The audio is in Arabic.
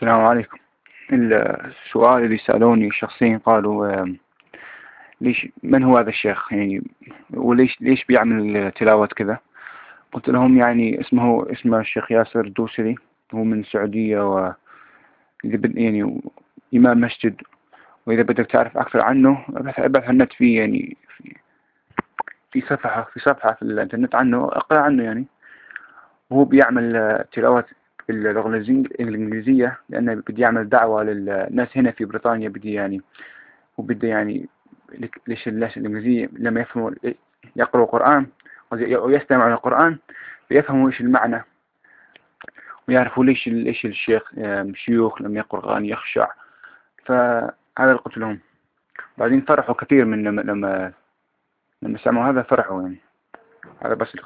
السلام عليكم. السؤال اللي سألوني شخصيا قالوا ليش من هو هذا الشيخ؟ يعني وليش ليش بيعمل تلاوة كذا؟ قلت لهم يعني اسمه اسمه الشيخ ياسر الدوسري هو من السعودية و يعني إمام مسجد. وإذا بدك تعرف أكثر عنه ابحث عن النت فيه يعني في, في صفحة في صفحة في الإنترنت عنه اقرأ عنه يعني. هو بيعمل تلاوة باللغة الإنجليزية لأنه بدي يعمل دعوة للناس هنا في بريطانيا بدي يعني وبده يعني ليش الناس الإنجليزية لما يفهموا يقرأوا القرآن ويستمعوا القرآن فيفهموا إيش المعنى. ويعرفوا ليش ليش الشيخ شيوخ لما يقرأ القرآن يخشع. فهذا اللي قلت لهم. بعدين فرحوا كثير من لما لما سمعوا هذا فرحوا يعني. هذا بس اللي